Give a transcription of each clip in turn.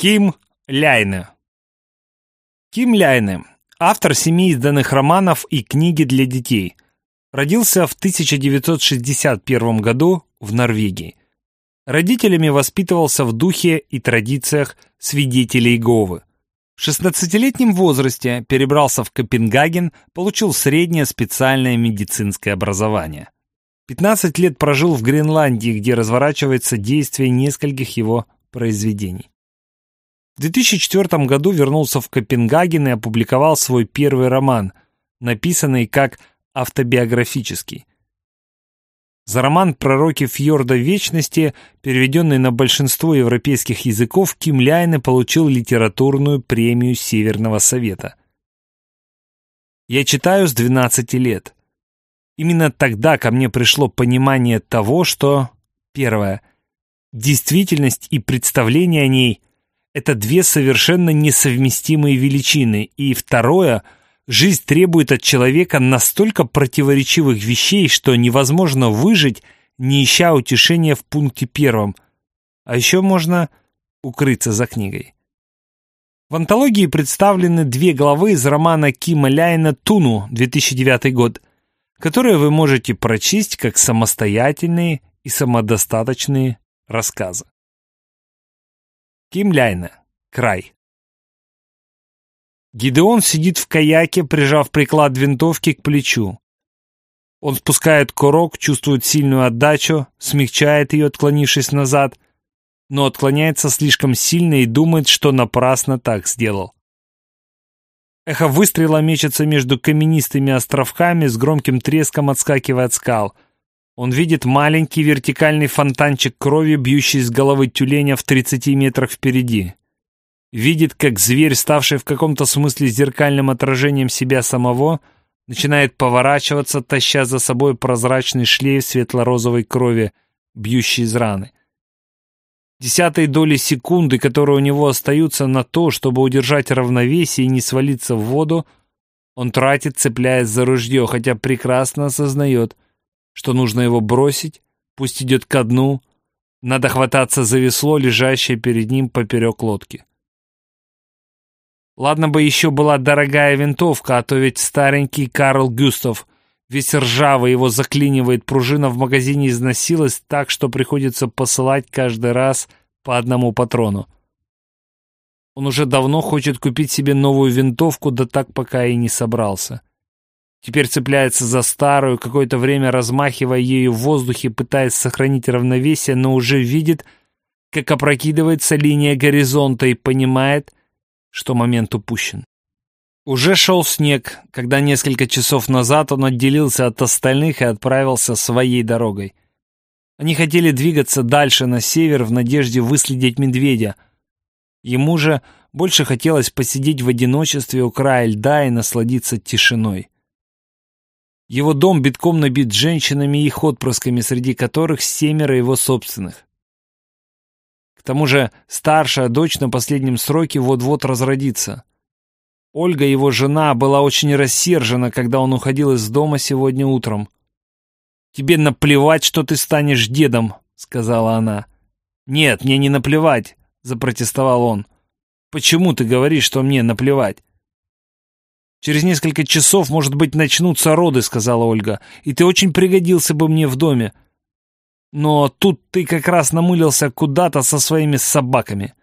Ким Ляйне Ким Ляйне – автор семи изданных романов и книги для детей. Родился в 1961 году в Норвегии. Родителями воспитывался в духе и традициях свидетелей Говы. В 16-летнем возрасте перебрался в Копенгаген, получил среднее специальное медицинское образование. 15 лет прожил в Гренландии, где разворачивается действие нескольких его произведений. В 2004 году вернулся в Копенгаген и опубликовал свой первый роман, написанный как автобиографический. За роман «Пророки фьорда вечности», переведенный на большинство европейских языков, Ким Ляйне получил литературную премию Северного Совета. Я читаю с 12 лет. Именно тогда ко мне пришло понимание того, что... Первое. Действительность и представление о ней — это две совершенно несовместимые величины. И второе — Жизнь требует от человека настолько противоречивых вещей, что невозможно выжить, не ища утешения в пункте первом. А еще можно укрыться за книгой. В антологии представлены две главы из романа Кима Ляйна «Туну» 2009 год, которые вы можете прочесть как самостоятельные и самодостаточные рассказы. Ким Ляйна. Край. Гидеон сидит в каяке, прижав приклад винтовки к плечу. Он спускает курок, чувствует сильную отдачу, смягчает ее, отклонившись назад, но отклоняется слишком сильно и думает, что напрасно так сделал. Эхо выстрела мечется между каменистыми островками, с громким треском отскакивая от скал. Он видит маленький вертикальный фонтанчик крови, бьющий с головы тюленя в 30 метрах впереди видит, как зверь, ставший в каком-то смысле зеркальным отражением себя самого, начинает поворачиваться, таща за собой прозрачный шлейф светло-розовой крови, бьющий из раны. Десятые доли секунды, которые у него остаются на то, чтобы удержать равновесие и не свалиться в воду, он тратит, цепляясь за ружье, хотя прекрасно осознает, что нужно его бросить, пусть идет ко дну, надо хвататься за весло, лежащее перед ним поперек лодки. Ладно бы еще была дорогая винтовка, а то ведь старенький Карл Гюстав, весь ржавый, его заклинивает, пружина в магазине износилась так, что приходится посылать каждый раз по одному патрону. Он уже давно хочет купить себе новую винтовку, да так пока и не собрался. Теперь цепляется за старую, какое-то время размахивая ею в воздухе, пытаясь сохранить равновесие, но уже видит, как опрокидывается линия горизонта и понимает, что момент упущен. Уже шел снег, когда несколько часов назад он отделился от остальных и отправился своей дорогой. Они хотели двигаться дальше на север в надежде выследить медведя. Ему же больше хотелось посидеть в одиночестве у края льда и насладиться тишиной. Его дом битком набит женщинами и их отпрысками, среди которых семеро его собственных. К тому же старшая дочь на последнем сроке вот-вот разродится. Ольга, его жена, была очень рассержена, когда он уходил из дома сегодня утром. «Тебе наплевать, что ты станешь дедом», — сказала она. «Нет, мне не наплевать», — запротестовал он. «Почему ты говоришь, что мне наплевать?» «Через несколько часов, может быть, начнутся роды», — сказала Ольга, «и ты очень пригодился бы мне в доме. Но тут ты как раз намылился куда-то со своими собаками.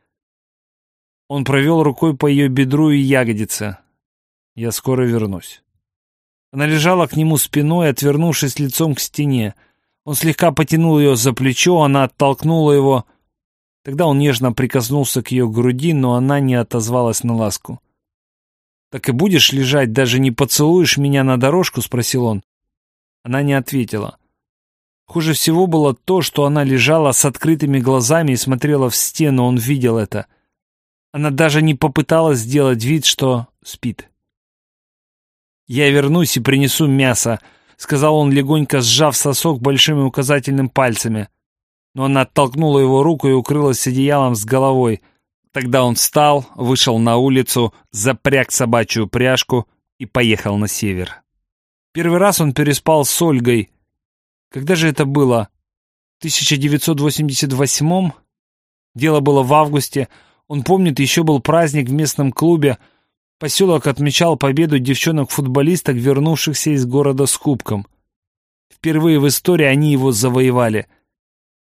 Он провел рукой по ее бедру и ягодице. Я скоро вернусь. Она лежала к нему спиной, отвернувшись лицом к стене. Он слегка потянул ее за плечо, она оттолкнула его. Тогда он нежно прикоснулся к ее груди, но она не отозвалась на ласку. «Так и будешь лежать, даже не поцелуешь меня на дорожку?» — спросил он. Она не ответила. Хуже всего было то, что она лежала с открытыми глазами и смотрела в стену, он видел это. Она даже не попыталась сделать вид, что спит. «Я вернусь и принесу мясо», — сказал он, легонько сжав сосок большими указательным пальцами. Но она оттолкнула его руку и укрылась одеялом с головой. Тогда он встал, вышел на улицу, запряг собачью пряжку и поехал на север. Первый раз он переспал с Ольгой — когда же это было? В 1988-м? Дело было в августе. Он помнит, еще был праздник в местном клубе. Поселок отмечал победу девчонок-футболисток, вернувшихся из города с кубком. Впервые в истории они его завоевали.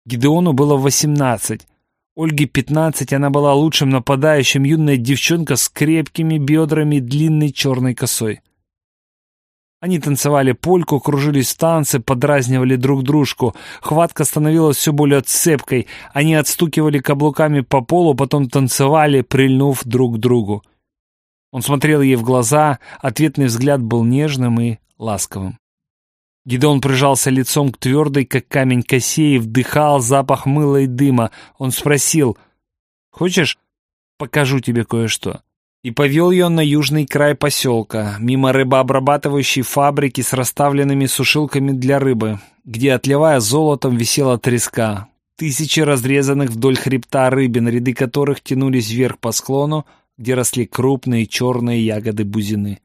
Гидеону было восемнадцать. Ольге пятнадцать, она была лучшим нападающим, юная девчонка с крепкими бедрами и длинной черной косой. Они танцевали польку, кружились в танцы, подразнивали друг дружку. Хватка становилась все более цепкой. Они отстукивали каблуками по полу, потом танцевали, прильнув друг к другу. Он смотрел ей в глаза, ответный взгляд был нежным и ласковым. Гидеон прижался лицом к твердой, как камень косе, и вдыхал запах мыла и дыма. Он спросил, «Хочешь, покажу тебе кое-что?» и повел ее на южный край поселка, мимо рыбообрабатывающей фабрики с расставленными сушилками для рыбы, где, отливая золотом, висела треска. Тысячи разрезанных вдоль хребта рыбин, ряды которых тянулись вверх по склону, где росли крупные черные ягоды бузины.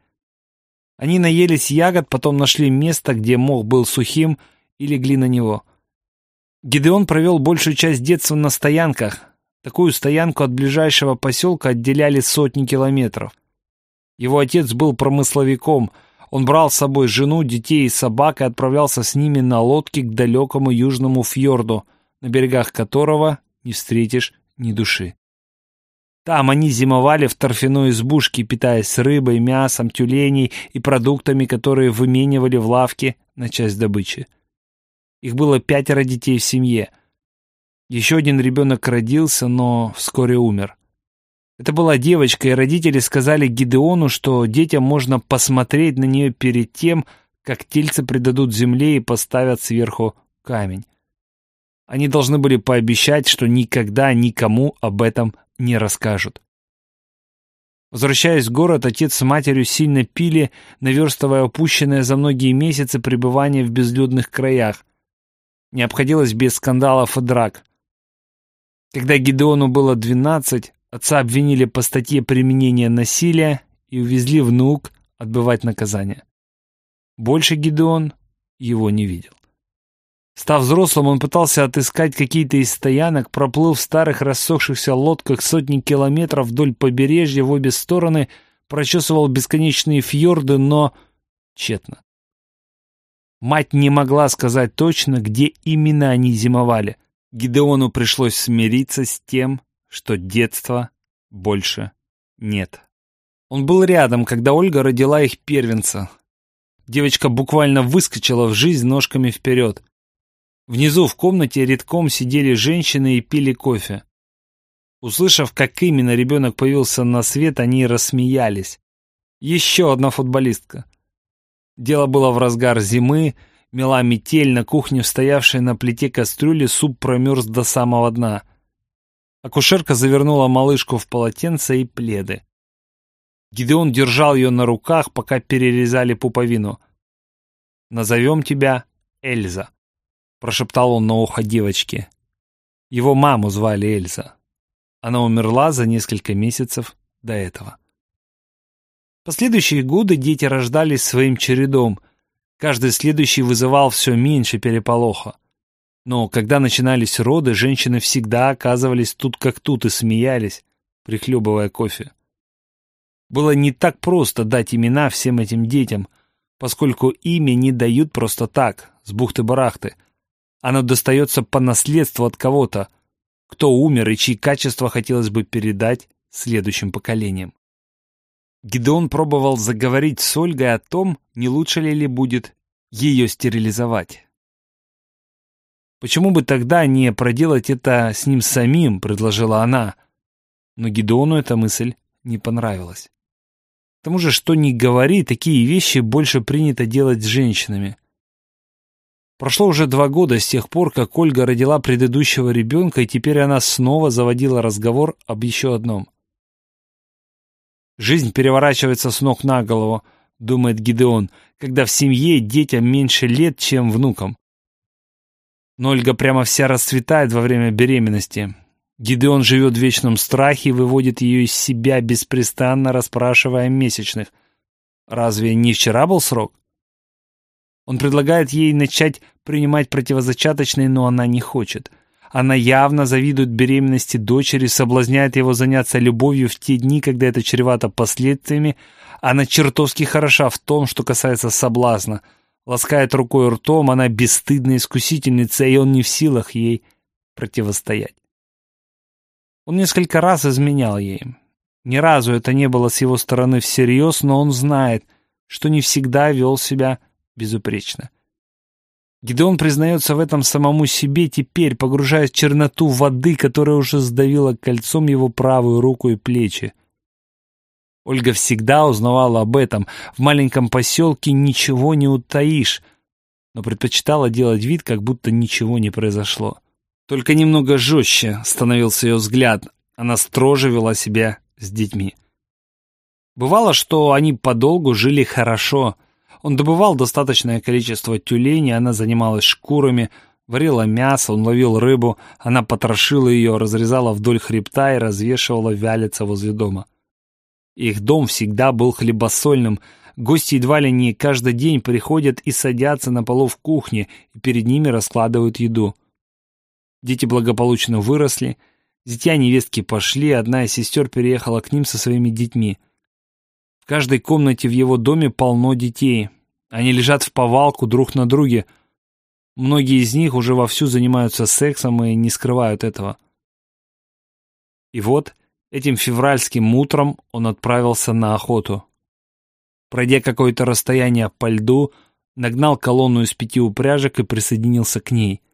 Они наелись ягод, потом нашли место, где мох был сухим, и легли на него. Гидеон провел большую часть детства на стоянках, Такую стоянку от ближайшего поселка отделяли сотни километров. Его отец был промысловиком. Он брал с собой жену, детей и собак и отправлялся с ними на лодке к далекому южному фьорду, на берегах которого не встретишь ни души. Там они зимовали в торфяной избушке, питаясь рыбой, мясом, тюленей и продуктами, которые выменивали в лавке на часть добычи. Их было пятеро детей в семье — еще один ребенок родился, но вскоре умер. Это была девочка, и родители сказали Гидеону, что детям можно посмотреть на нее перед тем, как тельцы предадут земле и поставят сверху камень. Они должны были пообещать, что никогда никому об этом не расскажут. Возвращаясь в город, отец с матерью сильно пили, наверстывая опущенное за многие месяцы пребывания в безлюдных краях. Не обходилось без скандалов и драк. Когда Гидеону было 12, отца обвинили по статье применения насилия и увезли в Нук отбывать наказание. Больше Гидеон его не видел. Став взрослым, он пытался отыскать какие-то из стоянок, проплыл в старых рассохшихся лодках сотни километров вдоль побережья в обе стороны, прочесывал бесконечные фьорды, но тщетно. Мать не могла сказать точно, где именно они зимовали. Гидеону пришлось смириться с тем, что детства больше нет. Он был рядом, когда Ольга родила их первенца. Девочка буквально выскочила в жизнь ножками вперед. Внизу в комнате редком сидели женщины и пили кофе. Услышав, как именно ребенок появился на свет, они рассмеялись. Еще одна футболистка. Дело было в разгар зимы, Мела метель на кухне, стоявшей на плите кастрюли, суп промерз до самого дна. Акушерка завернула малышку в полотенце и пледы. Гидеон держал ее на руках, пока перерезали пуповину. «Назовем тебя Эльза», — прошептал он на ухо девочке. Его маму звали Эльза. Она умерла за несколько месяцев до этого. Последующие годы дети рождались своим чередом — Каждый следующий вызывал все меньше переполоха. Но когда начинались роды, женщины всегда оказывались тут как тут и смеялись, прихлебывая кофе. Было не так просто дать имена всем этим детям, поскольку имя не дают просто так, с бухты-барахты. Оно достается по наследству от кого-то, кто умер и чьи качества хотелось бы передать следующим поколениям. Гидеон пробовал заговорить с Ольгой о том, не лучше ли ли будет ее стерилизовать. «Почему бы тогда не проделать это с ним самим?» — предложила она. Но Гидеону эта мысль не понравилась. К тому же, что ни говори, такие вещи больше принято делать с женщинами. Прошло уже два года с тех пор, как Ольга родила предыдущего ребенка, и теперь она снова заводила разговор об еще одном. Жизнь переворачивается с ног на голову, думает Гидеон, когда в семье детям меньше лет, чем внукам. Но Ольга прямо вся расцветает во время беременности. Гидеон живет в вечном страхе и выводит ее из себя, беспрестанно расспрашивая месячных. Разве не вчера был срок? Он предлагает ей начать принимать противозачаточные, но она не хочет. Она явно завидует беременности дочери, соблазняет его заняться любовью в те дни, когда это чревато последствиями. Она чертовски хороша в том, что касается соблазна. Ласкает рукой ртом, она бесстыдная искусительница, и он не в силах ей противостоять. Он несколько раз изменял ей. Ни разу это не было с его стороны всерьез, но он знает, что не всегда вел себя безупречно. Гидеон признается в этом самому себе теперь, погружаясь в черноту воды, которая уже сдавила кольцом его правую руку и плечи. Ольга всегда узнавала об этом. В маленьком поселке ничего не утаишь, но предпочитала делать вид, как будто ничего не произошло. Только немного жестче становился ее взгляд. Она строже вела себя с детьми. Бывало, что они подолгу жили хорошо. Он добывал достаточное количество тюленей, она занималась шкурами, варила мясо, он ловил рыбу, она потрошила ее, разрезала вдоль хребта и развешивала вялиться возле дома. Их дом всегда был хлебосольным, гости едва ли не каждый день приходят и садятся на полу в кухне, и перед ними раскладывают еду. Дети благополучно выросли, зятья невестки пошли, одна из сестер переехала к ним со своими детьми. В каждой комнате в его доме полно детей. Они лежат в повалку друг на друге. Многие из них уже вовсю занимаются сексом и не скрывают этого. И вот этим февральским утром он отправился на охоту. Пройдя какое-то расстояние по льду, нагнал колонну из пяти упряжек и присоединился к ней —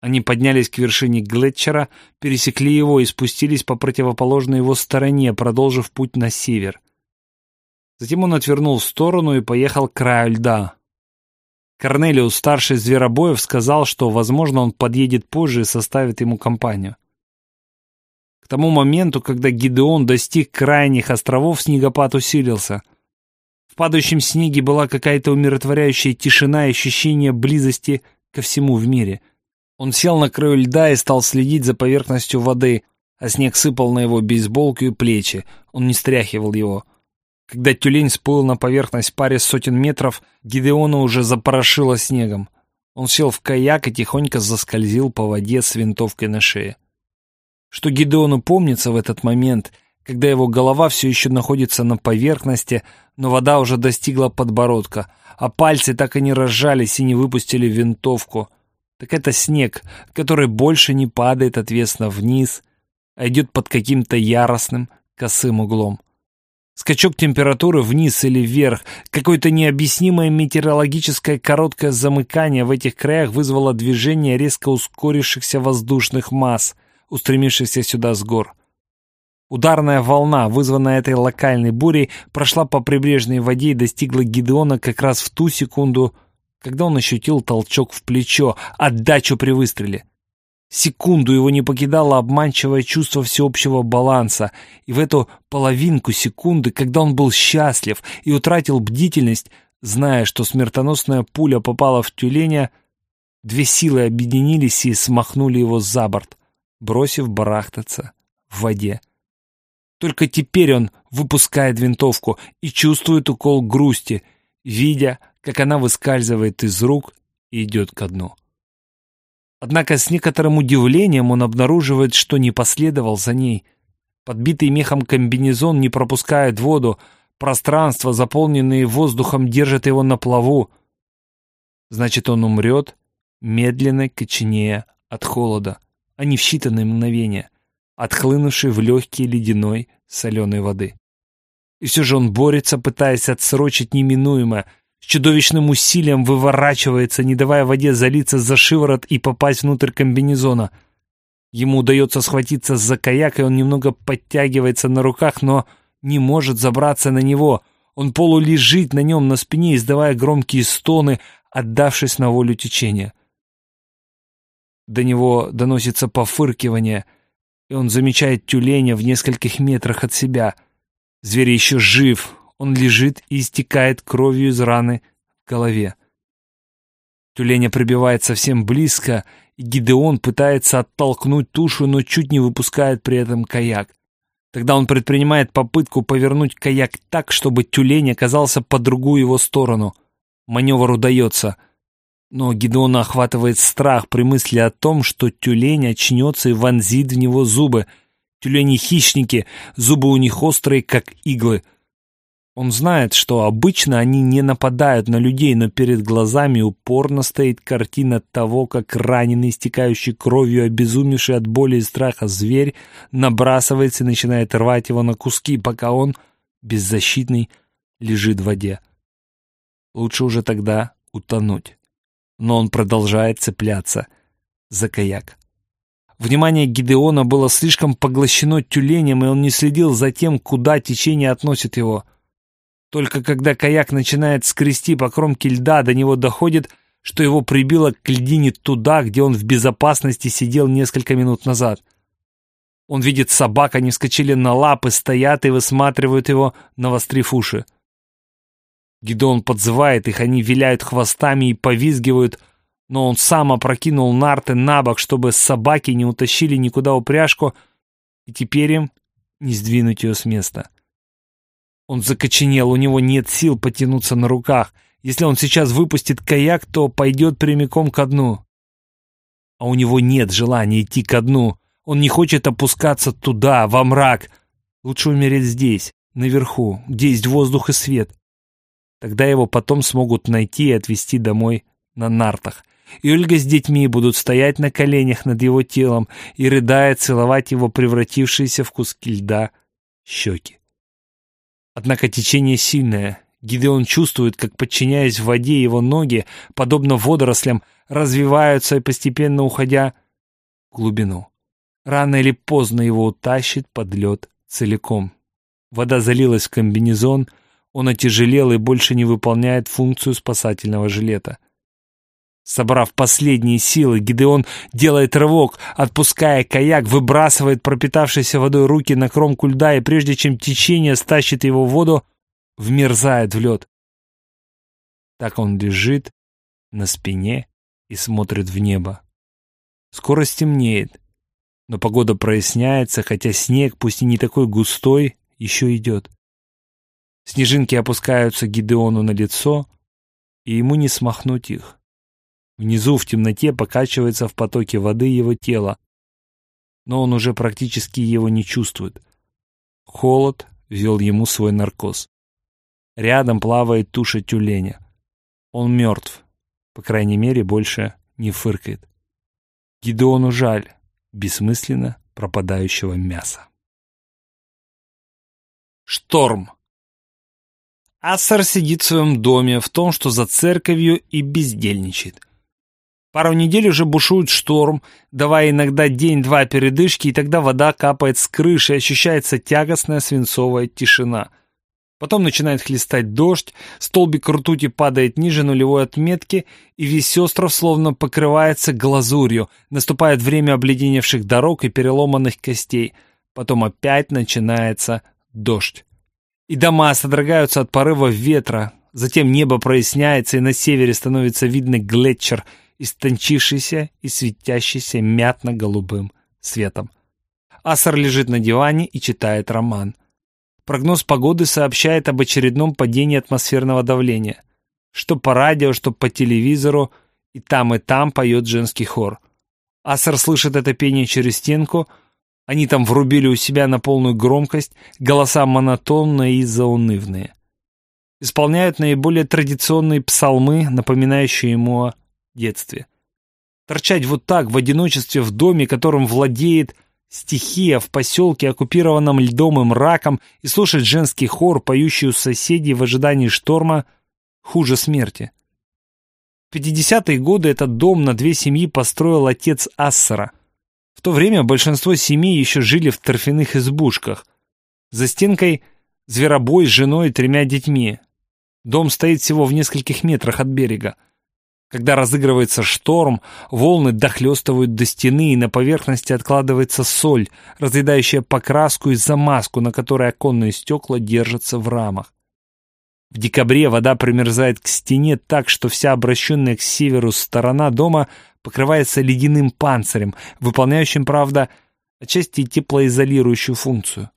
они поднялись к вершине Глетчера, пересекли его и спустились по противоположной его стороне, продолжив путь на север. Затем он отвернул в сторону и поехал к краю льда. Корнелиус, старший зверобоев, сказал, что, возможно, он подъедет позже и составит ему компанию. К тому моменту, когда Гидеон достиг крайних островов, снегопад усилился. В падающем снеге была какая-то умиротворяющая тишина и ощущение близости ко всему в мире — он сел на краю льда и стал следить за поверхностью воды, а снег сыпал на его бейсболку и плечи. Он не стряхивал его. Когда тюлень всплыл на поверхность паре сотен метров, Гидеона уже запорошило снегом. Он сел в каяк и тихонько заскользил по воде с винтовкой на шее. Что Гидеону помнится в этот момент, когда его голова все еще находится на поверхности, но вода уже достигла подбородка, а пальцы так и не разжались и не выпустили винтовку — так это снег, который больше не падает отвесно вниз, а идет под каким-то яростным косым углом. Скачок температуры вниз или вверх, какое-то необъяснимое метеорологическое короткое замыкание в этих краях вызвало движение резко ускорившихся воздушных масс, устремившихся сюда с гор. Ударная волна, вызванная этой локальной бурей, прошла по прибрежной воде и достигла Гидеона как раз в ту секунду, когда он ощутил толчок в плечо, отдачу при выстреле. Секунду его не покидало обманчивое чувство всеобщего баланса, и в эту половинку секунды, когда он был счастлив и утратил бдительность, зная, что смертоносная пуля попала в тюленя, две силы объединились и смахнули его за борт, бросив барахтаться в воде. Только теперь он выпускает винтовку и чувствует укол грусти, видя, как она выскальзывает из рук и идет ко дну. Однако с некоторым удивлением он обнаруживает, что не последовал за ней. Подбитый мехом комбинезон не пропускает воду, пространство, заполненное воздухом, держит его на плаву. Значит, он умрет, медленно коченея от холода, а не в считанные мгновения, отхлынувшей в легкие ледяной соленой воды. И все же он борется, пытаясь отсрочить неминуемое, с чудовищным усилием выворачивается, не давая воде залиться за шиворот и попасть внутрь комбинезона. Ему удается схватиться за каяк, и он немного подтягивается на руках, но не может забраться на него. Он полулежит на нем на спине, издавая громкие стоны, отдавшись на волю течения. До него доносится пофыркивание, и он замечает тюленя в нескольких метрах от себя. Зверь еще жив, он лежит и истекает кровью из раны в голове. Тюленя прибивает совсем близко, и Гидеон пытается оттолкнуть тушу, но чуть не выпускает при этом каяк. Тогда он предпринимает попытку повернуть каяк так, чтобы тюлень оказался по другую его сторону. Маневр удается. Но Гидеона охватывает страх при мысли о том, что тюлень очнется и вонзит в него зубы. Тюлени-хищники, зубы у них острые, как иглы — он знает, что обычно они не нападают на людей, но перед глазами упорно стоит картина того, как раненый, истекающий кровью, обезумевший от боли и страха зверь набрасывается и начинает рвать его на куски, пока он, беззащитный, лежит в воде. Лучше уже тогда утонуть. Но он продолжает цепляться за каяк. Внимание Гидеона было слишком поглощено тюленем, и он не следил за тем, куда течение относит его — только когда каяк начинает скрести по кромке льда, до него доходит, что его прибило к льдине туда, где он в безопасности сидел несколько минут назад. Он видит собак, они вскочили на лапы, стоят и высматривают его, навострив уши. Гидеон подзывает их, они виляют хвостами и повизгивают, но он сам опрокинул нарты на бок, чтобы собаки не утащили никуда упряжку, и теперь им не сдвинуть ее с места. Он закоченел, у него нет сил потянуться на руках. Если он сейчас выпустит каяк, то пойдет прямиком ко дну. А у него нет желания идти ко дну. Он не хочет опускаться туда, во мрак. Лучше умереть здесь, наверху, где есть воздух и свет. Тогда его потом смогут найти и отвезти домой на нартах. И Ольга с детьми будут стоять на коленях над его телом и, рыдая, целовать его превратившиеся в куски льда щеки. Однако течение сильное. Гидеон чувствует, как, подчиняясь воде, его ноги, подобно водорослям, развиваются и постепенно уходя в глубину. Рано или поздно его утащит под лед целиком. Вода залилась в комбинезон, он отяжелел и больше не выполняет функцию спасательного жилета. Собрав последние силы, Гидеон делает рывок, отпуская каяк, выбрасывает пропитавшиеся водой руки на кромку льда и прежде чем течение стащит его в воду, вмерзает в лед. Так он лежит на спине и смотрит в небо. Скоро стемнеет, но погода проясняется, хотя снег, пусть и не такой густой, еще идет. Снежинки опускаются Гидеону на лицо, и ему не смахнуть их. Внизу в темноте покачивается в потоке воды его тело, но он уже практически его не чувствует. Холод ввел ему свой наркоз. Рядом плавает туша тюленя. Он мертв, по крайней мере, больше не фыркает. Гидеону жаль бессмысленно пропадающего мяса. Шторм. Ассар сидит в своем доме, в том, что за церковью, и бездельничает. Пару недель уже бушует шторм, давая иногда день-два передышки, и тогда вода капает с крыши, ощущается тягостная свинцовая тишина. Потом начинает хлестать дождь, столбик ртути падает ниже нулевой отметки, и весь остров словно покрывается глазурью. Наступает время обледеневших дорог и переломанных костей. Потом опять начинается дождь. И дома содрогаются от порыва ветра. Затем небо проясняется, и на севере становится видно глетчер — истончившийся и светящийся мятно-голубым светом. Асар лежит на диване и читает роман. Прогноз погоды сообщает об очередном падении атмосферного давления. Что по радио, что по телевизору, и там, и там поет женский хор. Асар слышит это пение через стенку, они там врубили у себя на полную громкость, голоса монотонные и заунывные. Исполняют наиболее традиционные псалмы, напоминающие ему о детстве. Торчать вот так в одиночестве в доме, которым владеет стихия в поселке, оккупированном льдом и мраком, и слушать женский хор, поющий у соседей в ожидании шторма, хуже смерти. В 50-е годы этот дом на две семьи построил отец Ассера. В то время большинство семей еще жили в торфяных избушках. За стенкой зверобой с женой и тремя детьми. Дом стоит всего в нескольких метрах от берега. Когда разыгрывается шторм, волны дохлестывают до стены, и на поверхности откладывается соль, разъедающая покраску и замазку, на которой оконные стекла держатся в рамах. В декабре вода примерзает к стене так, что вся обращенная к северу сторона дома покрывается ледяным панцирем, выполняющим, правда, отчасти теплоизолирующую функцию.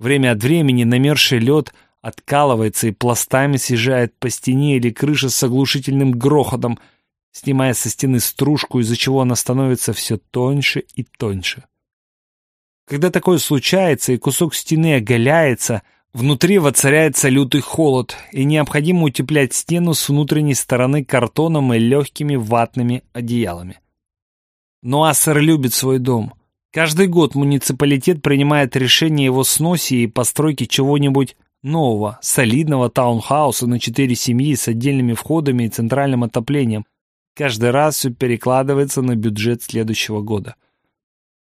Время от времени намерзший лед – откалывается и пластами съезжает по стене или крыше с оглушительным грохотом, снимая со стены стружку, из-за чего она становится все тоньше и тоньше. Когда такое случается и кусок стены оголяется, внутри воцаряется лютый холод, и необходимо утеплять стену с внутренней стороны картоном и легкими ватными одеялами. Но Ассер любит свой дом. Каждый год муниципалитет принимает решение его сносе и постройке чего-нибудь нового, солидного таунхауса на четыре семьи с отдельными входами и центральным отоплением. Каждый раз все перекладывается на бюджет следующего года.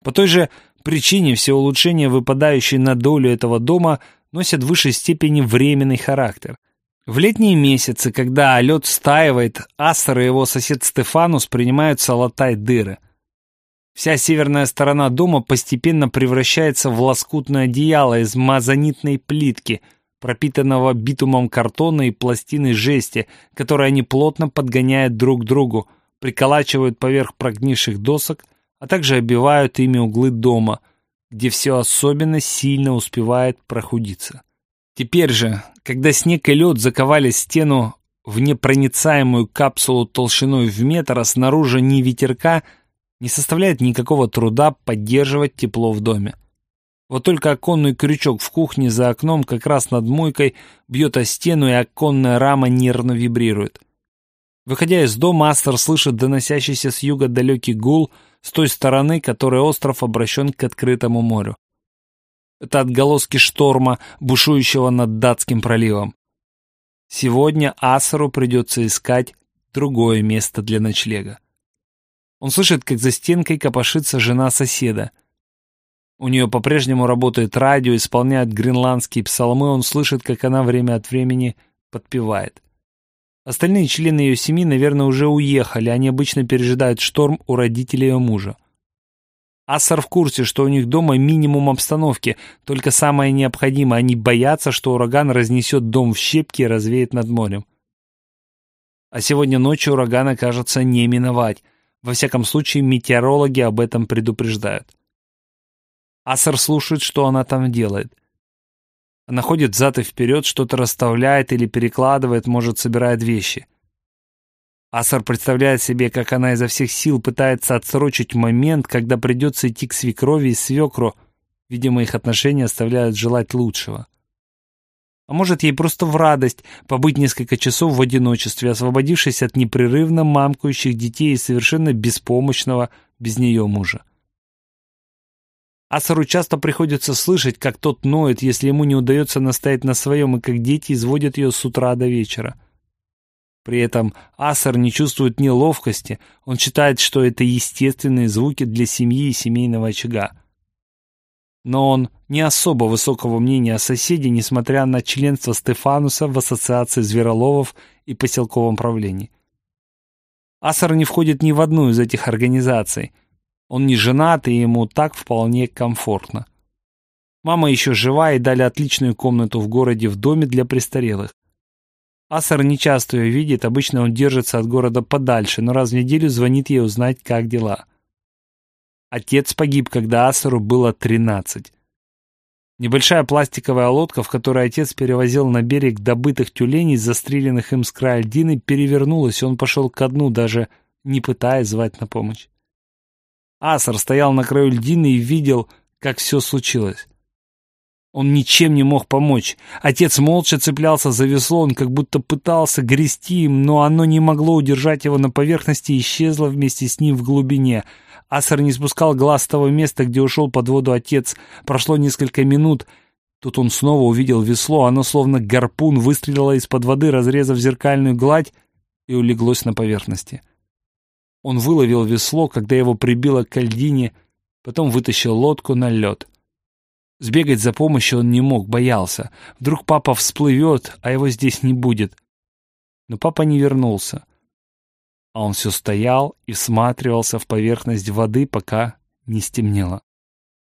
По той же причине все улучшения, выпадающие на долю этого дома, носят в высшей степени временный характер. В летние месяцы, когда лед стаивает, Астер и его сосед Стефанус принимаются латать дыры. Вся северная сторона дома постепенно превращается в лоскутное одеяло из мазонитной плитки – пропитанного битумом картона и пластины жести, которые они плотно подгоняют друг к другу, приколачивают поверх прогнивших досок, а также обивают ими углы дома, где все особенно сильно успевает прохудиться. Теперь же, когда снег и лед заковали стену в непроницаемую капсулу толщиной в метр, а снаружи ни ветерка, не составляет никакого труда поддерживать тепло в доме. Вот только оконный крючок в кухне за окном как раз над мойкой бьет о стену, и оконная рама нервно вибрирует. Выходя из дома, Астер слышит доносящийся с юга далекий гул с той стороны, которой остров обращен к открытому морю. Это отголоски шторма, бушующего над датским проливом. Сегодня Асеру придется искать другое место для ночлега. Он слышит, как за стенкой копошится жена соседа — у нее по-прежнему работает радио, исполняет гренландские псалмы, он слышит, как она время от времени подпевает. Остальные члены ее семьи, наверное, уже уехали, они обычно пережидают шторм у родителей ее мужа. Ассар в курсе, что у них дома минимум обстановки, только самое необходимое. Они боятся, что ураган разнесет дом в щепки и развеет над морем. А сегодня ночью урагана, кажется, не миновать. Во всяком случае, метеорологи об этом предупреждают. Асар слушает, что она там делает. Она ходит взад и вперед, что-то расставляет или перекладывает, может, собирает вещи. Асар представляет себе, как она изо всех сил пытается отсрочить момент, когда придется идти к свекрови и свекру. Видимо, их отношения оставляют желать лучшего. А может, ей просто в радость побыть несколько часов в одиночестве, освободившись от непрерывно мамкающих детей и совершенно беспомощного без нее мужа. Асару часто приходится слышать, как тот ноет, если ему не удается настоять на своем, и как дети изводят ее с утра до вечера. При этом Асар не чувствует неловкости, он считает, что это естественные звуки для семьи и семейного очага. Но он не особо высокого мнения о соседе, несмотря на членство Стефануса в Ассоциации звероловов и поселковом правлении. Асар не входит ни в одну из этих организаций – он не женат, и ему так вполне комфортно. Мама еще жива и дали отличную комнату в городе в доме для престарелых. Асар нечасто ее видит, обычно он держится от города подальше, но раз в неделю звонит ей узнать, как дела. Отец погиб, когда Асару было 13. Небольшая пластиковая лодка, в которой отец перевозил на берег добытых тюленей, застреленных им с края льдины, перевернулась, и он пошел ко дну, даже не пытаясь звать на помощь. Асар стоял на краю льдины и видел, как все случилось. Он ничем не мог помочь. Отец молча цеплялся за весло, он как будто пытался грести им, но оно не могло удержать его на поверхности и исчезло вместе с ним в глубине. Асар не спускал глаз с того места, где ушел под воду отец. Прошло несколько минут. Тут он снова увидел весло, оно словно гарпун выстрелило из-под воды, разрезав зеркальную гладь, и улеглось на поверхности. Он выловил весло, когда его прибило к льдине, потом вытащил лодку на лед. Сбегать за помощью он не мог, боялся. Вдруг папа всплывет, а его здесь не будет. Но папа не вернулся. А он все стоял и всматривался в поверхность воды, пока не стемнело.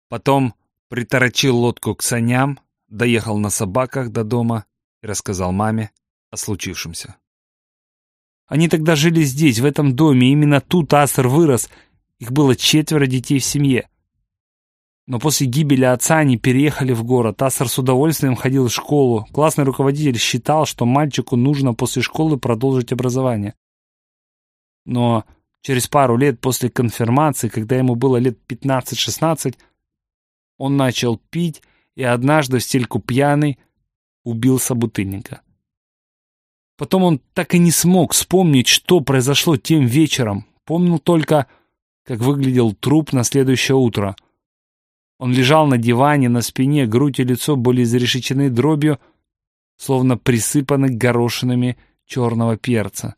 Потом приторочил лодку к саням, доехал на собаках до дома и рассказал маме о случившемся. Они тогда жили здесь, в этом доме, именно тут Асер вырос. Их было четверо детей в семье. Но после гибели отца они переехали в город. Асер с удовольствием ходил в школу. Классный руководитель считал, что мальчику нужно после школы продолжить образование. Но через пару лет после конфирмации, когда ему было лет 15-16, он начал пить и однажды в стельку пьяный убил собутыльника. Потом он так и не смог вспомнить, что произошло тем вечером. Помнил только, как выглядел труп на следующее утро. Он лежал на диване, на спине, грудь и лицо были изрешечены дробью, словно присыпаны горошинами черного перца.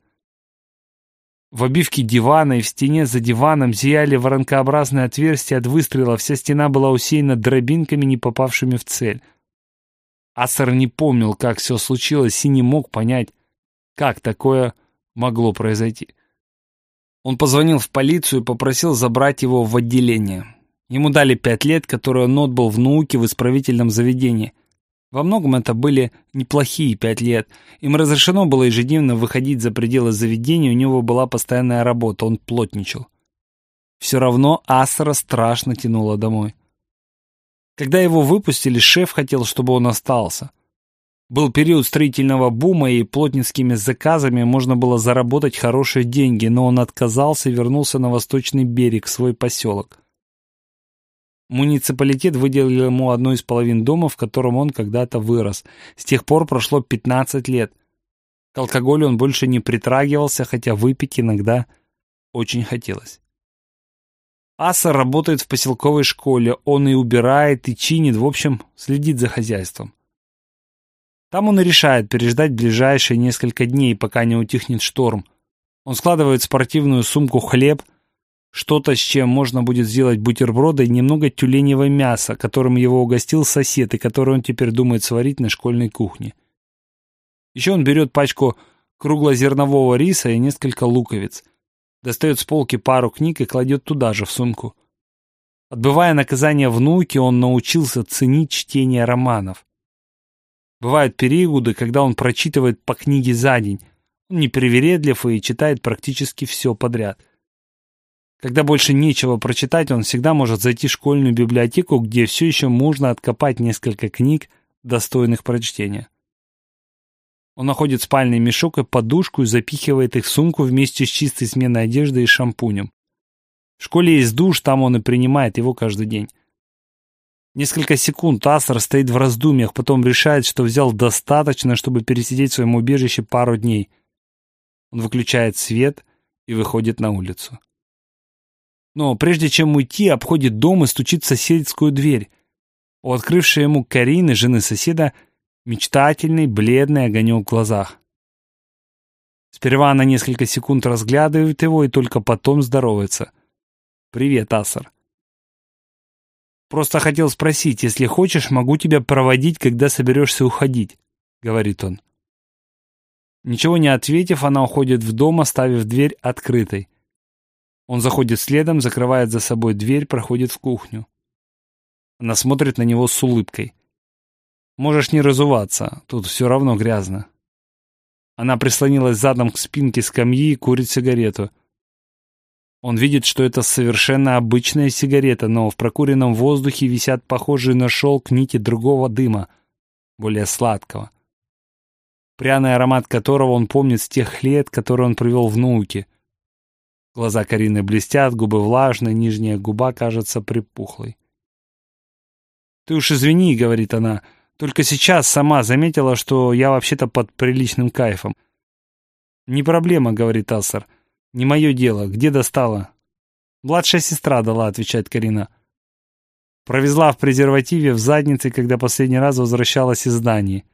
В обивке дивана и в стене за диваном зияли воронкообразные отверстия от выстрела, вся стена была усеяна дробинками, не попавшими в цель. Ассер не помнил, как все случилось, и не мог понять, как такое могло произойти. Он позвонил в полицию и попросил забрать его в отделение. Ему дали пять лет, которые он отбыл в науке в исправительном заведении. Во многом это были неплохие пять лет. Им разрешено было ежедневно выходить за пределы заведения, у него была постоянная работа, он плотничал. Все равно Ассера страшно тянуло домой. Когда его выпустили, шеф хотел, чтобы он остался. Был период строительного бума, и плотницкими заказами можно было заработать хорошие деньги, но он отказался и вернулся на восточный берег, свой поселок. Муниципалитет выделил ему одну из половин дома, в котором он когда-то вырос. С тех пор прошло 15 лет. К алкоголю он больше не притрагивался, хотя выпить иногда очень хотелось. Аса работает в поселковой школе, он и убирает, и чинит, в общем, следит за хозяйством. Там он и решает переждать ближайшие несколько дней, пока не утихнет шторм. Он складывает в спортивную сумку хлеб, что-то, с чем можно будет сделать бутерброды и немного тюленевого мяса, которым его угостил сосед и который он теперь думает сварить на школьной кухне. Еще он берет пачку круглозернового риса и несколько луковиц – достает с полки пару книг и кладет туда же, в сумку. Отбывая наказание внуки, он научился ценить чтение романов. Бывают периоды, когда он прочитывает по книге за день. Он непривередлив и читает практически все подряд. Когда больше нечего прочитать, он всегда может зайти в школьную библиотеку, где все еще можно откопать несколько книг, достойных прочтения. Он находит спальный мешок и подушку и запихивает их в сумку вместе с чистой сменой одежды и шампунем. В школе есть душ, там он и принимает его каждый день. Несколько секунд Ассер стоит в раздумьях, потом решает, что взял достаточно, чтобы пересидеть в своем убежище пару дней. Он выключает свет и выходит на улицу. Но прежде чем уйти, обходит дом и стучит в соседскую дверь. У открывшей ему Карины, жены соседа, Мечтательный, бледный огонек в глазах. Сперва она несколько секунд разглядывает его и только потом здоровается. «Привет, Асар». «Просто хотел спросить, если хочешь, могу тебя проводить, когда соберешься уходить», — говорит он. Ничего не ответив, она уходит в дом, оставив дверь открытой. Он заходит следом, закрывает за собой дверь, проходит в кухню. Она смотрит на него с улыбкой. Можешь не разуваться, тут все равно грязно. Она прислонилась задом к спинке скамьи и курит сигарету. Он видит, что это совершенно обычная сигарета, но в прокуренном воздухе висят похожие на шелк нити другого дыма, более сладкого. Пряный аромат которого он помнит с тех лет, которые он провел в науке. Глаза Карины блестят, губы влажные, нижняя губа кажется припухлой. «Ты уж извини», — говорит она, — только сейчас сама заметила, что я вообще-то под приличным кайфом. «Не проблема», — говорит Ассер. «Не мое дело. Где достала?» «Младшая сестра дала», — отвечает Карина. Провезла в презервативе в заднице, когда последний раз возвращалась из здания.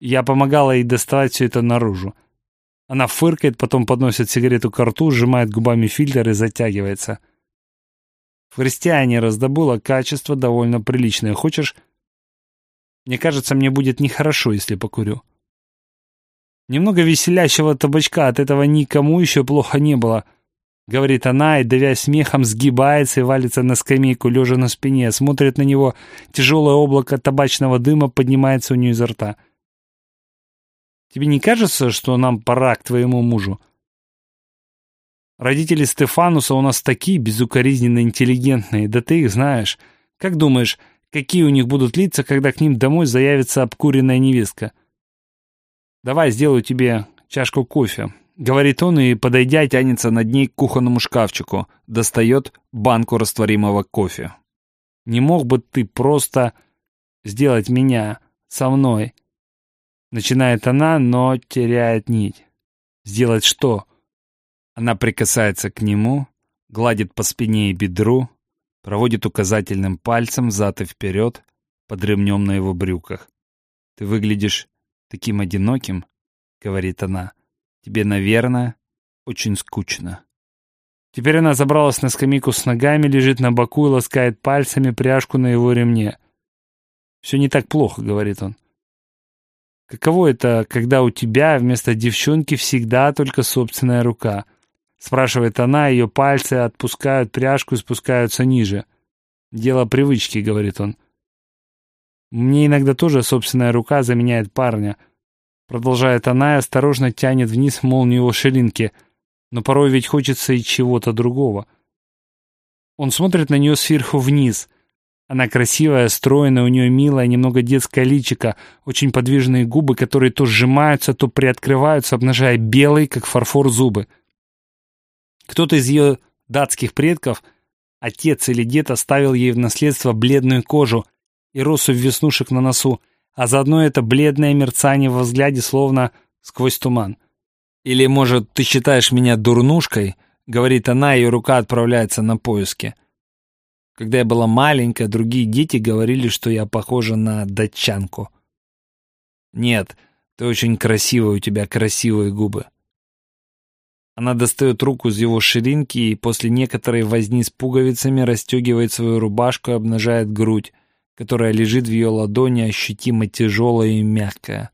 Я помогала ей доставать все это наружу. Она фыркает, потом подносит сигарету к рту, сжимает губами фильтр и затягивается. В христиане раздобыла качество довольно приличное. Хочешь, мне кажется, мне будет нехорошо, если покурю. Немного веселящего табачка от этого никому еще плохо не было. Говорит она и, давя смехом, сгибается и валится на скамейку, лежа на спине, смотрит на него. Тяжелое облако табачного дыма поднимается у нее изо рта. Тебе не кажется, что нам пора к твоему мужу? Родители Стефануса у нас такие безукоризненно интеллигентные, да ты их знаешь. Как думаешь, какие у них будут лица, когда к ним домой заявится обкуренная невестка. Давай сделаю тебе чашку кофе. говорит он и, подойдя, тянется над ней к кухонному шкафчику, достает банку растворимого кофе. «Не мог бы ты просто сделать меня со мной?» Начинает она, но теряет нить. «Сделать что?» Она прикасается к нему, гладит по спине и бедру, проводит указательным пальцем взад и вперед под ремнем на его брюках. «Ты выглядишь таким одиноким», — говорит она. «Тебе, наверное, очень скучно». Теперь она забралась на скамейку с ногами, лежит на боку и ласкает пальцами пряжку на его ремне. «Все не так плохо», — говорит он. «Каково это, когда у тебя вместо девчонки всегда только собственная рука?» Спрашивает она, ее пальцы отпускают пряжку и спускаются ниже. «Дело привычки», — говорит он. «Мне иногда тоже собственная рука заменяет парня». Продолжает она и осторожно тянет вниз молнию его ширинки. Но порой ведь хочется и чего-то другого. Он смотрит на нее сверху вниз. Она красивая, стройная, у нее милая, немного детская личика, очень подвижные губы, которые то сжимаются, то приоткрываются, обнажая белые, как фарфор, зубы. Кто-то из ее датских предков, отец или дед, оставил ей в наследство бледную кожу и росу веснушек на носу, а заодно это бледное мерцание во взгляде, словно сквозь туман. «Или, может, ты считаешь меня дурнушкой?» — говорит она, и рука отправляется на поиски. Когда я была маленькая, другие дети говорили, что я похожа на датчанку. «Нет, ты очень красивая, у тебя красивые губы». Она достает руку из его ширинки и после некоторой возни с пуговицами расстегивает свою рубашку и обнажает грудь, которая лежит в ее ладони ощутимо тяжелая и мягкая.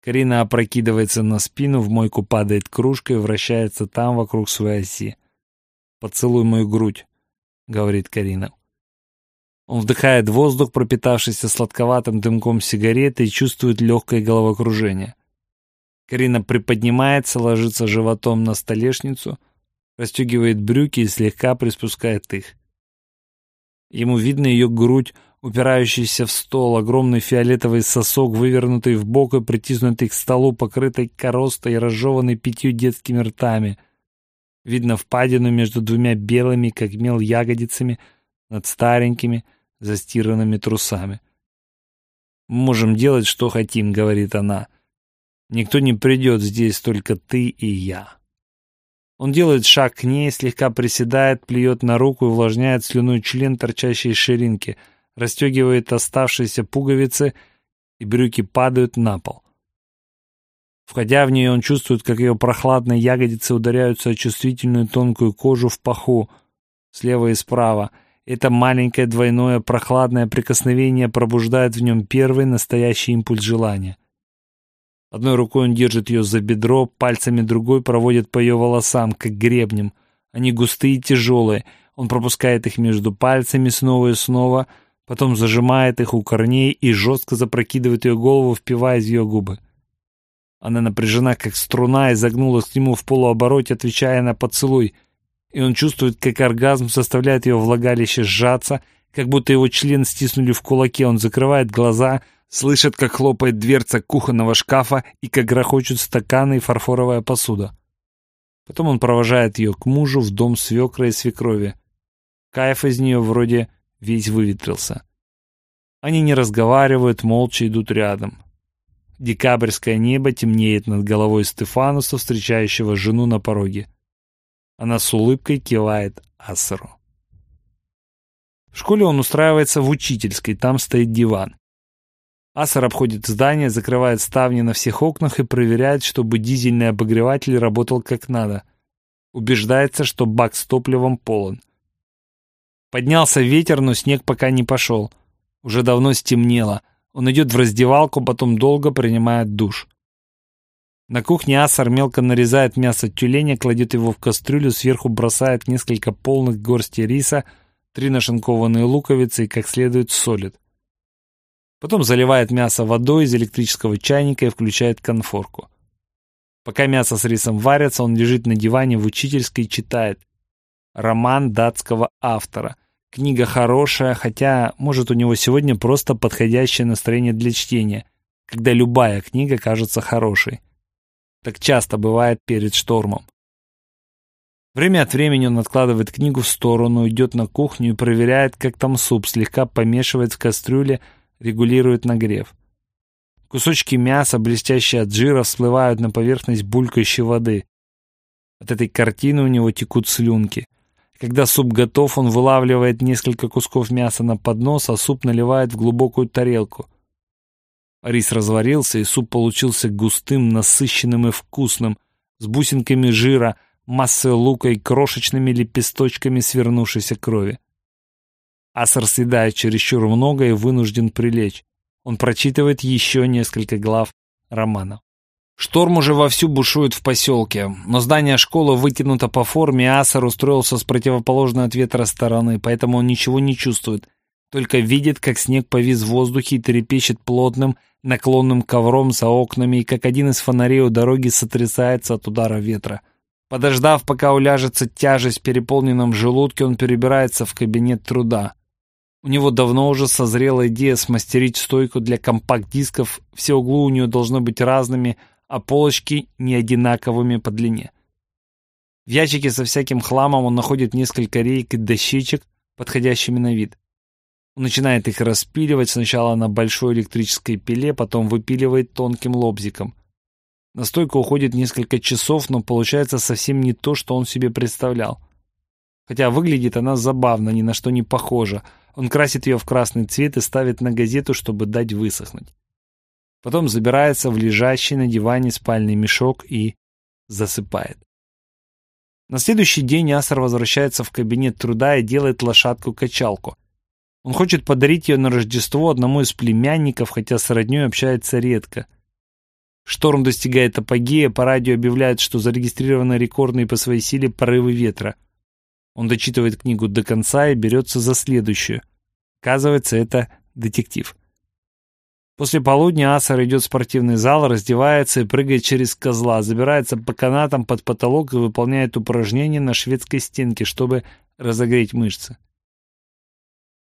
Карина опрокидывается на спину, в мойку падает кружка и вращается там вокруг своей оси. «Поцелуй мою грудь», — говорит Карина. Он вдыхает воздух, пропитавшийся сладковатым дымком сигареты, и чувствует легкое головокружение. Карина приподнимается, ложится животом на столешницу, расстегивает брюки и слегка приспускает их. Ему видно ее грудь, упирающийся в стол, огромный фиолетовый сосок, вывернутый в бок и притиснутый к столу, покрытый коростой и разжеванный пятью детскими ртами. Видно впадину между двумя белыми, как мел, ягодицами над старенькими, застиранными трусами. «Можем делать, что хотим», — говорит она. Никто не придет здесь, только ты и я. Он делает шаг к ней, слегка приседает, плюет на руку и увлажняет слюной член, торчащий из ширинки, расстегивает оставшиеся пуговицы, и брюки падают на пол. Входя в нее, он чувствует, как ее прохладные ягодицы ударяются о чувствительную тонкую кожу в паху, слева и справа. Это маленькое двойное прохладное прикосновение пробуждает в нем первый настоящий импульс желания. Одной рукой он держит ее за бедро, пальцами другой проводит по ее волосам, как гребнем. Они густые и тяжелые. Он пропускает их между пальцами снова и снова, потом зажимает их у корней и жестко запрокидывает ее голову, впиваясь в ее губы. Она напряжена, как струна, и загнулась к нему в полуобороте, отвечая на поцелуй. И он чувствует, как оргазм заставляет ее влагалище сжаться, как будто его член стиснули в кулаке. Он закрывает глаза — Слышит, как хлопает дверца кухонного шкафа и как грохочут стаканы и фарфоровая посуда. Потом он провожает ее к мужу в дом свекра и свекрови. Кайф из нее вроде весь выветрился. Они не разговаривают, молча идут рядом. Декабрьское небо темнеет над головой Стефануса, встречающего жену на пороге. Она с улыбкой кивает Ассеру. В школе он устраивается в учительской, там стоит диван. Асар обходит здание, закрывает ставни на всех окнах и проверяет, чтобы дизельный обогреватель работал как надо. Убеждается, что бак с топливом полон. Поднялся ветер, но снег пока не пошел. Уже давно стемнело. Он идет в раздевалку, потом долго принимает душ. На кухне Асар мелко нарезает мясо тюленя, кладет его в кастрюлю, сверху бросает несколько полных горстей риса, три нашинкованные луковицы и как следует солит. Потом заливает мясо водой из электрического чайника и включает конфорку. Пока мясо с рисом варится, он лежит на диване в учительской и читает. Роман датского автора. Книга хорошая, хотя, может, у него сегодня просто подходящее настроение для чтения, когда любая книга кажется хорошей. Так часто бывает перед штормом. Время от времени он откладывает книгу в сторону, идет на кухню и проверяет, как там суп, слегка помешивает в кастрюле, регулирует нагрев. Кусочки мяса, блестящие от жира, всплывают на поверхность булькающей воды. От этой картины у него текут слюнки. Когда суп готов, он вылавливает несколько кусков мяса на поднос, а суп наливает в глубокую тарелку. Рис разварился, и суп получился густым, насыщенным и вкусным, с бусинками жира, массой лука и крошечными лепесточками свернувшейся крови. Асар съедает чересчур много и вынужден прилечь. Он прочитывает еще несколько глав романа. Шторм уже вовсю бушует в поселке, но здание школы вытянуто по форме, и Асар устроился с противоположной от ветра стороны, поэтому он ничего не чувствует, только видит, как снег повис в воздухе и трепещет плотным, наклонным ковром за окнами, и как один из фонарей у дороги сотрясается от удара ветра. Подождав, пока уляжется тяжесть в переполненном желудке, он перебирается в кабинет труда. У него давно уже созрела идея смастерить стойку для компакт-дисков, все углы у нее должны быть разными, а полочки не одинаковыми по длине. В ящике со всяким хламом он находит несколько рейк и дощечек, подходящими на вид. Он начинает их распиливать сначала на большой электрической пиле, потом выпиливает тонким лобзиком. На уходит несколько часов, но получается совсем не то, что он себе представлял. Хотя выглядит она забавно, ни на что не похожа. Он красит ее в красный цвет и ставит на газету, чтобы дать высохнуть. Потом забирается в лежащий на диване спальный мешок и засыпает. На следующий день Асар возвращается в кабинет труда и делает лошадку-качалку. Он хочет подарить ее на Рождество одному из племянников, хотя с родней общается редко. Шторм достигает апогея, по радио объявляют, что зарегистрированы рекордные по своей силе порывы ветра. Он дочитывает книгу до конца и берется за следующую. Оказывается, это детектив. После полудня Асар идет в спортивный зал, раздевается и прыгает через козла, забирается по канатам под потолок и выполняет упражнения на шведской стенке, чтобы разогреть мышцы.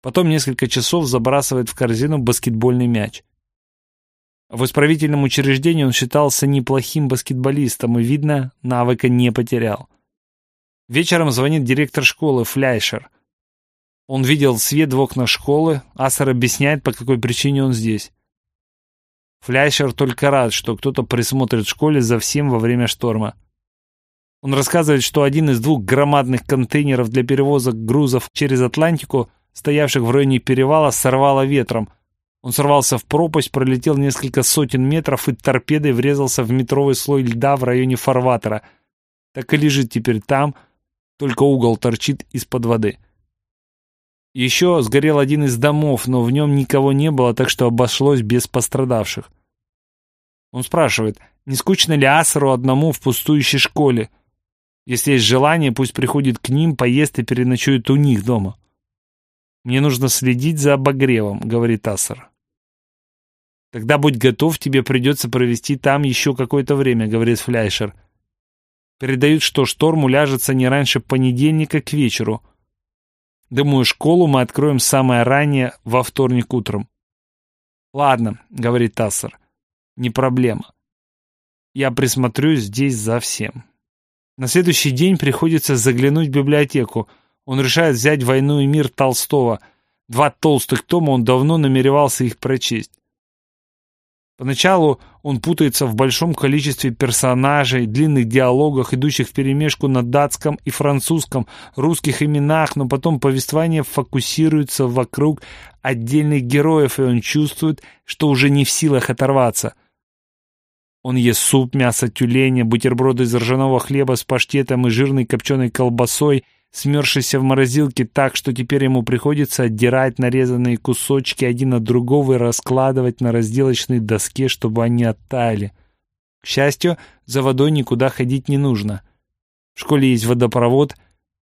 Потом несколько часов забрасывает в корзину баскетбольный мяч. В исправительном учреждении он считался неплохим баскетболистом и, видно, навыка не потерял. Вечером звонит директор школы Фляйшер. Он видел свет в окнах школы, Асар объясняет, по какой причине он здесь. Фляйшер только рад, что кто-то присмотрит в школе за всем во время шторма. Он рассказывает, что один из двух громадных контейнеров для перевозок грузов через Атлантику, стоявших в районе перевала, сорвало ветром. Он сорвался в пропасть, пролетел несколько сотен метров и торпедой врезался в метровый слой льда в районе фарватера. Так и лежит теперь там, только угол торчит из-под воды. Еще сгорел один из домов, но в нем никого не было, так что обошлось без пострадавших. Он спрашивает, не скучно ли Асару одному в пустующей школе? Если есть желание, пусть приходит к ним, поест и переночует у них дома. «Мне нужно следить за обогревом», — говорит Асар. «Тогда будь готов, тебе придется провести там еще какое-то время», — говорит Фляйшер. Передают, что шторм уляжется не раньше понедельника к вечеру — Думаю, школу мы откроем самое раннее во вторник утром. Ладно, говорит Тассер, не проблема. Я присмотрюсь здесь за всем. На следующий день приходится заглянуть в библиотеку. Он решает взять «Войну и мир» Толстого. Два толстых тома, он давно намеревался их прочесть. Поначалу он путается в большом количестве персонажей, длинных диалогах, идущих вперемешку на датском и французском, русских именах, но потом повествование фокусируется вокруг отдельных героев, и он чувствует, что уже не в силах оторваться. Он ест суп, мясо тюленя, бутерброды из ржаного хлеба с паштетом и жирной копченой колбасой – смерзшийся в морозилке так, что теперь ему приходится отдирать нарезанные кусочки один от другого и раскладывать на разделочной доске, чтобы они оттаяли. К счастью, за водой никуда ходить не нужно. В школе есть водопровод.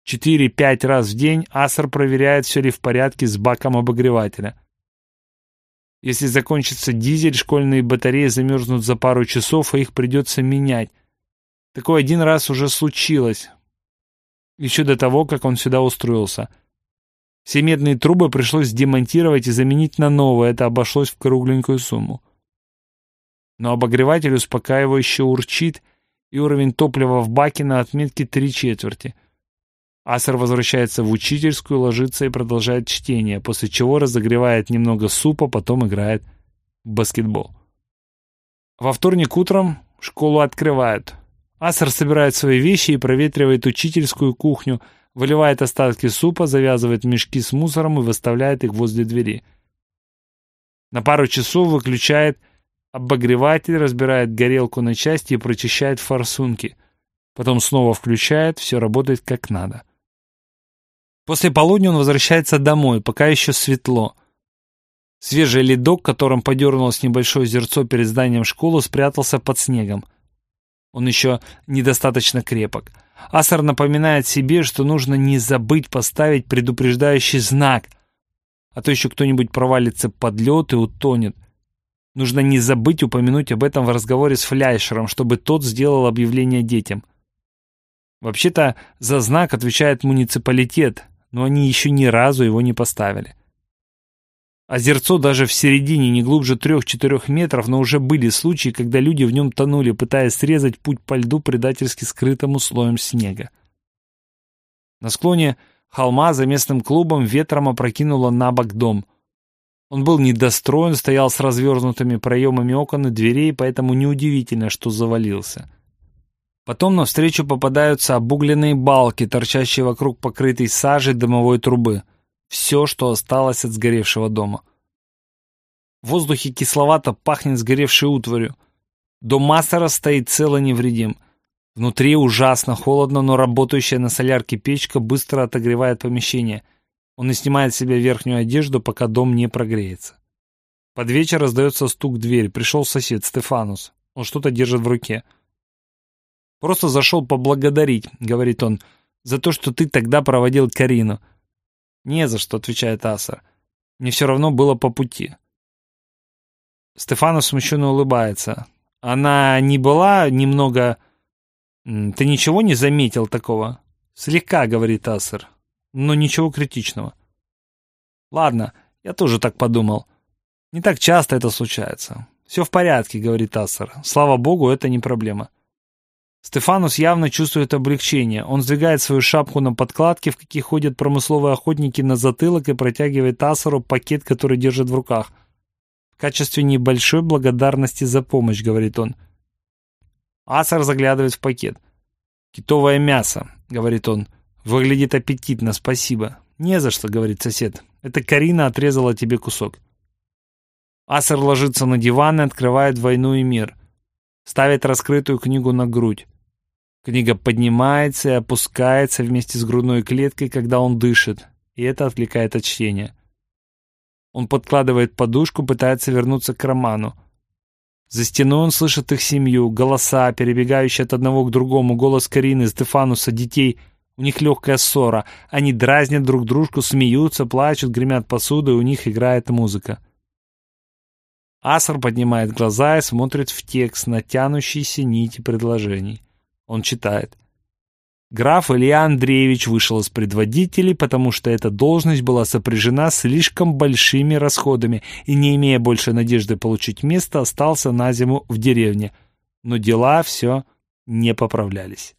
Четыре-пять раз в день Асар проверяет, все ли в порядке с баком обогревателя. Если закончится дизель, школьные батареи замерзнут за пару часов, а их придется менять. Такое один раз уже случилось еще до того, как он сюда устроился. Все медные трубы пришлось демонтировать и заменить на новые, это обошлось в кругленькую сумму. Но обогреватель успокаивающе урчит, и уровень топлива в баке на отметке три четверти. Асер возвращается в учительскую, ложится и продолжает чтение, после чего разогревает немного супа, потом играет в баскетбол. Во вторник утром школу открывают. Асер собирает свои вещи и проветривает учительскую кухню, выливает остатки супа, завязывает мешки с мусором и выставляет их возле двери. На пару часов выключает обогреватель, разбирает горелку на части и прочищает форсунки. Потом снова включает, все работает как надо. После полудня он возвращается домой, пока еще светло. Свежий ледок, которым подернулось небольшое озерцо перед зданием школы, спрятался под снегом. Он еще недостаточно крепок. Асар напоминает себе, что нужно не забыть поставить предупреждающий знак, а то еще кто-нибудь провалится под лед и утонет. Нужно не забыть упомянуть об этом в разговоре с Фляйшером, чтобы тот сделал объявление детям. Вообще-то за знак отвечает муниципалитет, но они еще ни разу его не поставили. Озерцо даже в середине не глубже трех-четырех метров, но уже были случаи, когда люди в нем тонули, пытаясь срезать путь по льду предательски скрытому слоем снега. На склоне холма за местным клубом ветром опрокинуло на бок дом. Он был недостроен, стоял с развернутыми проемами окон и дверей, поэтому неудивительно, что завалился. Потом навстречу попадаются обугленные балки, торчащие вокруг покрытой сажей дымовой трубы — все, что осталось от сгоревшего дома. В воздухе кисловато пахнет сгоревшей утварью. Дом мастера стоит цело невредим. Внутри ужасно холодно, но работающая на солярке печка быстро отогревает помещение. Он и снимает с себя верхнюю одежду, пока дом не прогреется. Под вечер раздается стук в дверь. Пришел сосед, Стефанус. Он что-то держит в руке. «Просто зашел поблагодарить», — говорит он, — «за то, что ты тогда проводил Карину. «Не за что», — отвечает Асар. «Мне все равно было по пути». Стефано смущенно улыбается. «Она не была немного...» «Ты ничего не заметил такого?» «Слегка», — говорит Асар. «Но ничего критичного». «Ладно, я тоже так подумал. Не так часто это случается. Все в порядке», — говорит Ассер. «Слава богу, это не проблема». Стефанус явно чувствует облегчение. Он сдвигает свою шапку на подкладке, в каких ходят промысловые охотники на затылок и протягивает Асару пакет, который держит в руках. В качестве небольшой благодарности за помощь, говорит он. Асар заглядывает в пакет. «Китовое мясо», — говорит он. «Выглядит аппетитно, спасибо». «Не за что», — говорит сосед. «Это Карина отрезала тебе кусок». Асар ложится на диван и открывает «Войну мир». Ставит раскрытую книгу на грудь. Книга поднимается и опускается вместе с грудной клеткой, когда он дышит, и это отвлекает от чтения. Он подкладывает подушку, пытается вернуться к роману. За стеной он слышит их семью, голоса, перебегающие от одного к другому, голос Карины, Стефануса, детей. У них легкая ссора. Они дразнят друг дружку, смеются, плачут, гремят посудой, у них играет музыка. Асар поднимает глаза и смотрит в текст на тянущиеся нити предложений. Он читает. Граф Илья Андреевич вышел из предводителей, потому что эта должность была сопряжена слишком большими расходами и, не имея больше надежды получить место, остался на зиму в деревне. Но дела все не поправлялись.